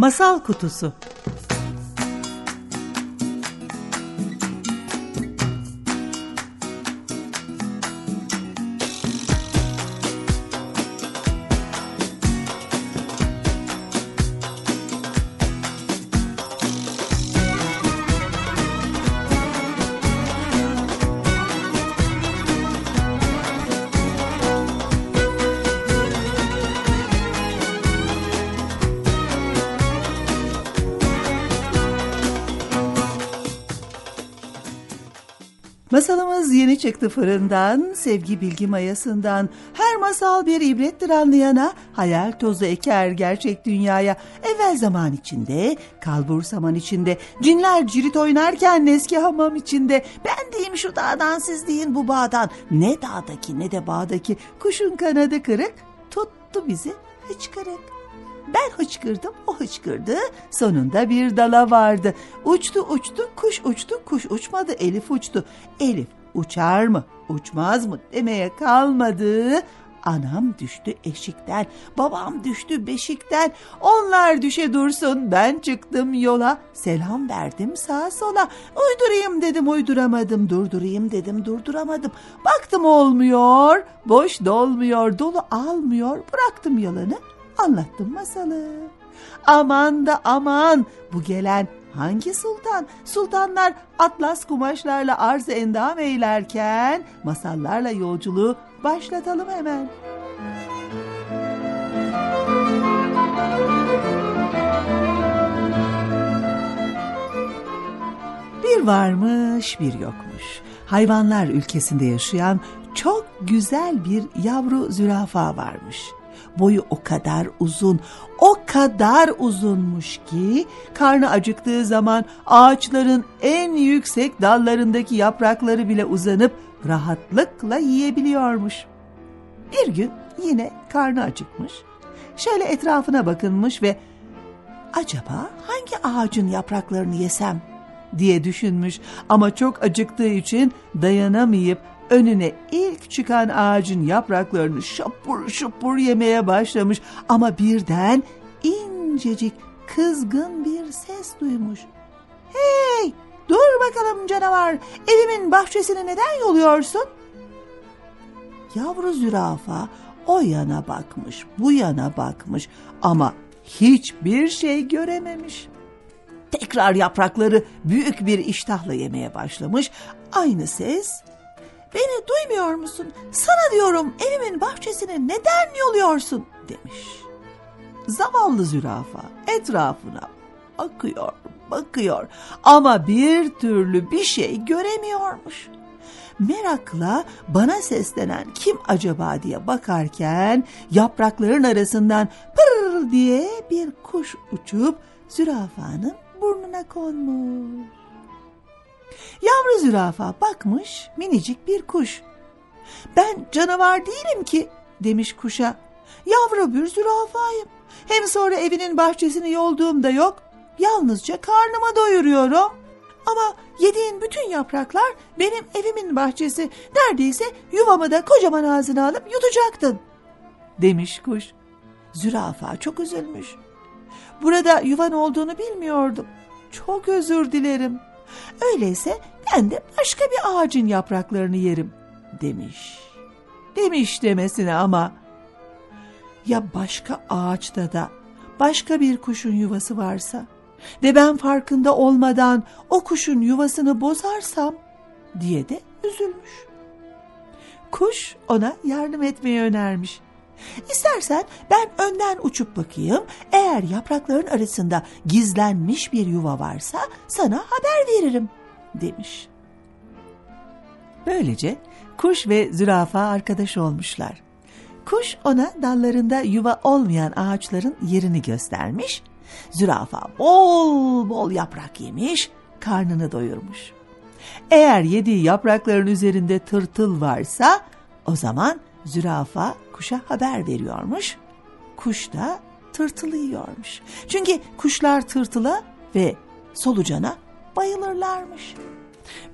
Masal Kutusu Masalımız yeni çıktı fırından, sevgi bilgi mayasından. Her masal bir ibrettir anlayana, hayal tozu eker gerçek dünyaya. Evvel zaman içinde, kalbur saman içinde, cinler cirit oynarken eski hamam içinde. Ben diyeyim şu dağdan siz deyin bu bağdan. Ne dağdaki ne de bağdaki, kuşun kanadı kırık, tuttu bizi hıçkırık. Ben hıçkırdım, o hıçkırdı. Sonunda bir dala vardı. Uçtu uçtu, kuş uçtu, kuş uçmadı, Elif uçtu. Elif uçar mı, uçmaz mı demeye kalmadı. Anam düştü eşikten, babam düştü beşikten. Onlar düşe dursun, ben çıktım yola. Selam verdim sağa sola. Uydurayım dedim, uyduramadım. Durdurayım dedim, durduramadım. Baktım olmuyor, boş dolmuyor, dolu almıyor. Bıraktım yalanı, anlattım masalı. Aman da aman bu gelen hangi sultan? Sultanlar atlas kumaşlarla arz endam eylerken masallarla yolculuğu başlatalım hemen. Bir varmış bir yokmuş. Hayvanlar ülkesinde yaşayan çok güzel bir yavru zürafa varmış boyu o kadar uzun, o kadar uzunmuş ki karnı acıktığı zaman ağaçların en yüksek dallarındaki yaprakları bile uzanıp rahatlıkla yiyebiliyormuş. Bir gün yine karnı acıkmış. Şöyle etrafına bakınmış ve acaba hangi ağacın yapraklarını yesem diye düşünmüş ama çok acıktığı için dayanamayıp önüne ilk çıkan ağacın yapraklarını şapur şapur yemeye başlamış ama birden incecik kızgın bir ses duymuş. Hey dur bakalım canavar evimin bahçesini neden yoluyorsun? Yavru zürafa o yana bakmış bu yana bakmış ama hiçbir şey görememiş. Tekrar yaprakları büyük bir iştahla yemeye başlamış. Aynı ses Beni duymuyor musun? Sana diyorum evimin bahçesini neden yoluyorsun demiş. Zavallı zürafa etrafına bakıyor, bakıyor ama bir türlü bir şey göremiyormuş. Merakla bana seslenen kim acaba diye bakarken yaprakların arasından pırr diye bir kuş uçup zürafanın burnuna konmuş. Yavru zürafa bakmış minicik bir kuş. Ben canavar değilim ki demiş kuşa. Yavru bir zürafayım. Hem sonra evinin bahçesini yolduğum da yok. Yalnızca karnıma doyuruyorum. Ama yediğin bütün yapraklar benim evimin bahçesi. Neredeyse yuvamı da kocaman ağzına alıp yutacaktın. Demiş kuş. Zürafa çok üzülmüş. Burada yuvan olduğunu bilmiyordum. Çok özür dilerim. Öyleyse ben de başka bir ağacın yapraklarını yerim demiş. Demiş demesine ama ya başka ağaçta da başka bir kuşun yuvası varsa ve ben farkında olmadan o kuşun yuvasını bozarsam diye de üzülmüş. Kuş ona yardım etmeyi önermiş. İstersen ben önden uçup bakayım. Eğer yaprakların arasında gizlenmiş bir yuva varsa sana haber veririm demiş. Böylece kuş ve zürafa arkadaş olmuşlar. Kuş ona dallarında yuva olmayan ağaçların yerini göstermiş. Zürafa bol bol yaprak yemiş, karnını doyurmuş. Eğer yediği yaprakların üzerinde tırtıl varsa o zaman zürafa kuşa haber veriyormuş. Kuş da tırtılı yiyormuş. Çünkü kuşlar tırtıla ve solucana bayılırlarmış.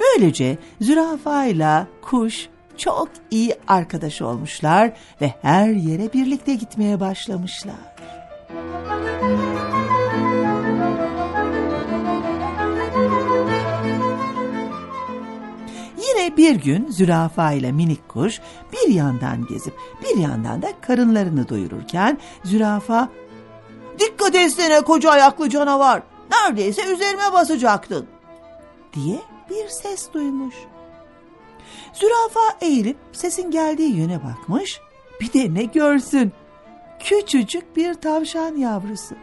Böylece zürafa ile kuş çok iyi arkadaş olmuşlar ve her yere birlikte gitmeye başlamışlar. Yine bir gün zürafa ile minik kuş bir yandan gezip bir yandan da karınlarını doyururken zürafa ''Dikkat etsene koca ayaklı canavar, neredeyse üzerime basacaktın.'' diye bir ses duymuş. Zürafa eğilip sesin geldiği yöne bakmış. Bir de ne görsün? Küçücük bir tavşan yavrusu.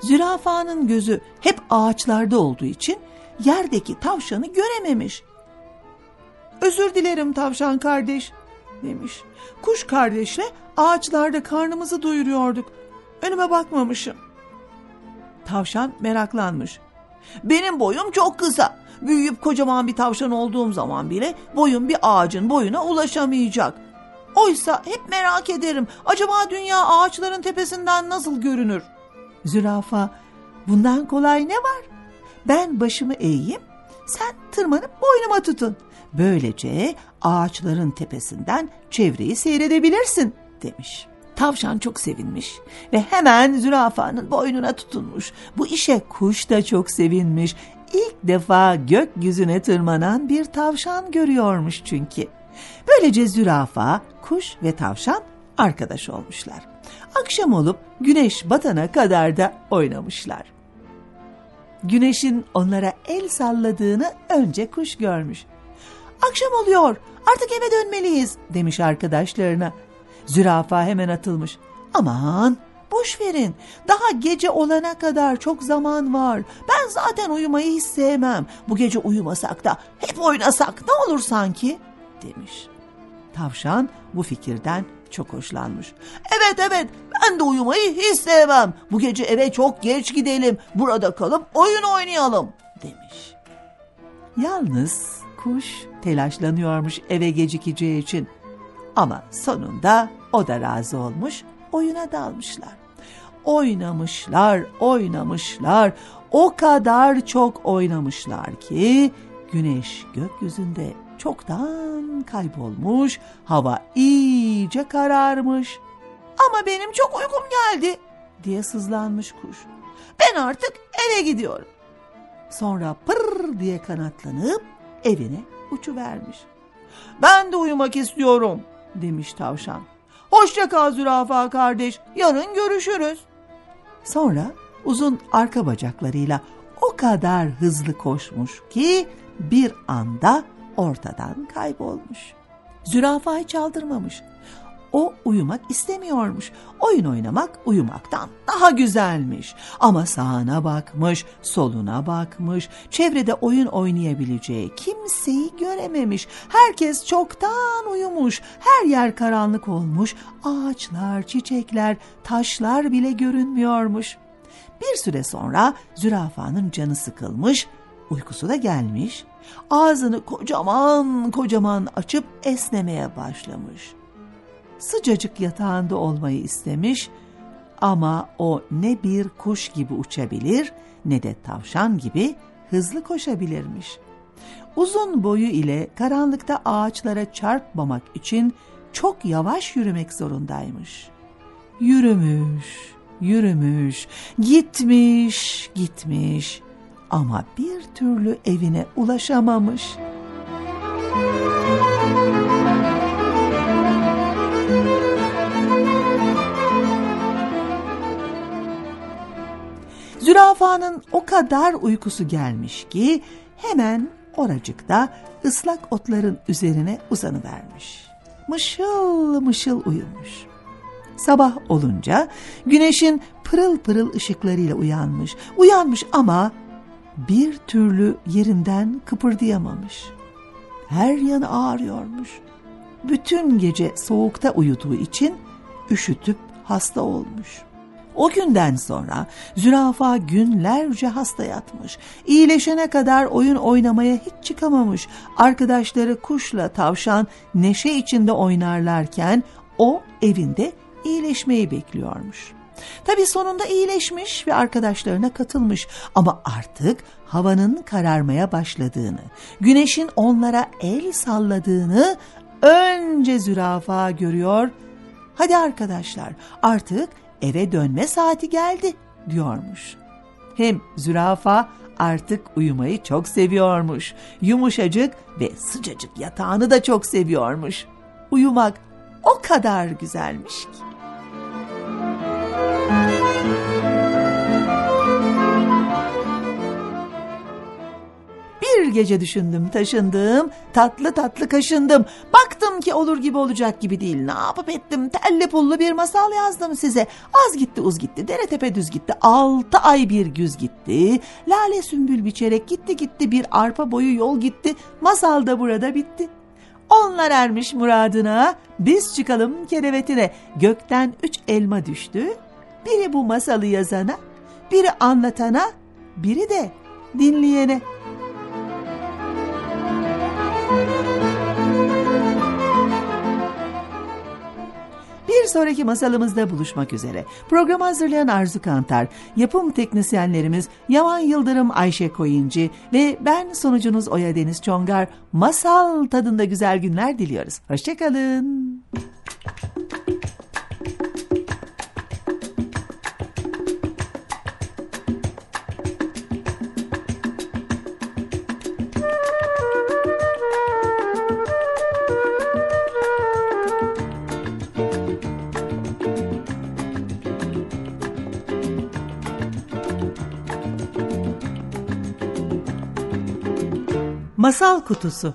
Zürafanın gözü hep ağaçlarda olduğu için yerdeki tavşanı görememiş. Özür dilerim tavşan kardeş demiş. Kuş kardeşle ağaçlarda karnımızı doyuruyorduk. Önüme bakmamışım. Tavşan meraklanmış. Benim boyum çok kısa. Büyüyüp kocaman bir tavşan olduğum zaman bile boyum bir ağacın boyuna ulaşamayacak. Oysa hep merak ederim. Acaba dünya ağaçların tepesinden nasıl görünür? Zürafa, bundan kolay ne var? Ben başımı eğeyim, sen tırmanıp boynuma tutun. Böylece ağaçların tepesinden çevreyi seyredebilirsin demiş. Tavşan çok sevinmiş ve hemen zürafanın boynuna tutunmuş. Bu işe kuş da çok sevinmiş. İlk defa gökyüzüne tırmanan bir tavşan görüyormuş çünkü. Böylece zürafa, kuş ve tavşan arkadaş olmuşlar. Akşam olup güneş batana kadar da oynamışlar. Güneşin onlara el salladığını önce kuş görmüş. Akşam oluyor artık eve dönmeliyiz demiş arkadaşlarına. Zürafa hemen atılmış. Aman boş verin daha gece olana kadar çok zaman var. Ben zaten uyumayı hiç sevmem. Bu gece uyumasak da hep oynasak ne olur sanki demiş. Tavşan bu fikirden çok hoşlanmış. Evet evet ben de uyumayı hiç sevmem. Bu gece eve çok geç gidelim. Burada kalıp oyun oynayalım demiş. Yalnız kuş telaşlanıyormuş eve gecikeceği için. Ama sonunda o da razı olmuş, oyuna dalmışlar. Oynamışlar, oynamışlar, o kadar çok oynamışlar ki güneş gökyüzünde çoktan kaybolmuş, hava iyice kararmış. Ama benim çok uykum geldi diye sızlanmış kuş. Ben artık eve gidiyorum. Sonra pır diye kanatlanıp evine uçuvermiş. Ben de uyumak istiyorum demiş tavşan. Hoşça kal zürafa kardeş, yarın görüşürüz. Sonra uzun arka bacaklarıyla o kadar hızlı koşmuş ki bir anda ortadan kaybolmuş. Zürafayı çaldırmamış. O uyumak istemiyormuş. Oyun oynamak uyumaktan daha güzelmiş. Ama sağına bakmış, soluna bakmış. Çevrede oyun oynayabileceği kimseyi görememiş. Herkes çoktan uyumuş. Her yer karanlık olmuş. Ağaçlar, çiçekler, taşlar bile görünmüyormuş. Bir süre sonra zürafanın canı sıkılmış, uykusu da gelmiş. Ağzını kocaman kocaman açıp esnemeye başlamış sıcacık yatağında olmayı istemiş ama o ne bir kuş gibi uçabilir ne de tavşan gibi hızlı koşabilirmiş. Uzun boyu ile karanlıkta ağaçlara çarpmamak için çok yavaş yürümek zorundaymış. Yürümüş, yürümüş, gitmiş, gitmiş ama bir türlü evine ulaşamamış. Zürafanın o kadar uykusu gelmiş ki hemen oracıkta ıslak otların üzerine uzanıvermiş. Mışıl mışıl uyumuş. Sabah olunca güneşin pırıl pırıl ışıklarıyla uyanmış. Uyanmış ama bir türlü yerinden kıpırdayamamış. Her yanı ağrıyormuş. bütün gece soğukta uyuduğu için üşütüp hasta olmuş. O günden sonra zürafa günlerce hasta yatmış. İyileşene kadar oyun oynamaya hiç çıkamamış. Arkadaşları kuşla tavşan neşe içinde oynarlarken o evinde iyileşmeyi bekliyormuş. Tabi sonunda iyileşmiş ve arkadaşlarına katılmış ama artık havanın kararmaya başladığını, güneşin onlara el salladığını önce zürafa görüyor. Hadi arkadaşlar artık eve dönme saati geldi diyormuş. Hem zürafa artık uyumayı çok seviyormuş. Yumuşacık ve sıcacık yatağını da çok seviyormuş. Uyumak o kadar güzelmiş ki. Bir gece düşündüm taşındım, tatlı tatlı kaşındım. Baktım ki olur gibi olacak gibi değil. Ne yapıp ettim telli pullu bir masal yazdım size. Az gitti uz gitti, dere tepe düz gitti. Altı ay bir güz gitti. Lale sümbül biçerek gitti gitti bir arpa boyu yol gitti. Masal da burada bitti. Onlar ermiş muradına, biz çıkalım kerevetine. Gökten üç elma düştü. Biri bu masalı yazana, biri anlatana, biri de dinleyene. Sonraki masalımızda buluşmak üzere. Programı hazırlayan Arzu Kantar, yapım teknisyenlerimiz Yaman Yıldırım Ayşe Koyuncu ve ben sonucunuz Oya Deniz Çongar. Masal tadında güzel günler diliyoruz. Hoşçakalın. Masal Kutusu